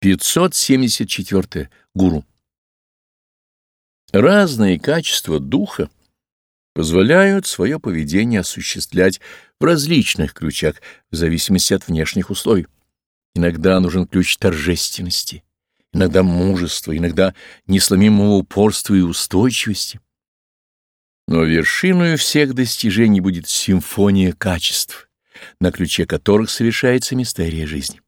574. Гуру. Разные качества духа позволяют свое поведение осуществлять в различных ключах в зависимости от внешних условий. Иногда нужен ключ торжественности, иногда мужества, иногда несломимого упорства и устойчивости. Но вершиной всех достижений будет симфония качеств, на ключе которых совершается мистерия жизни.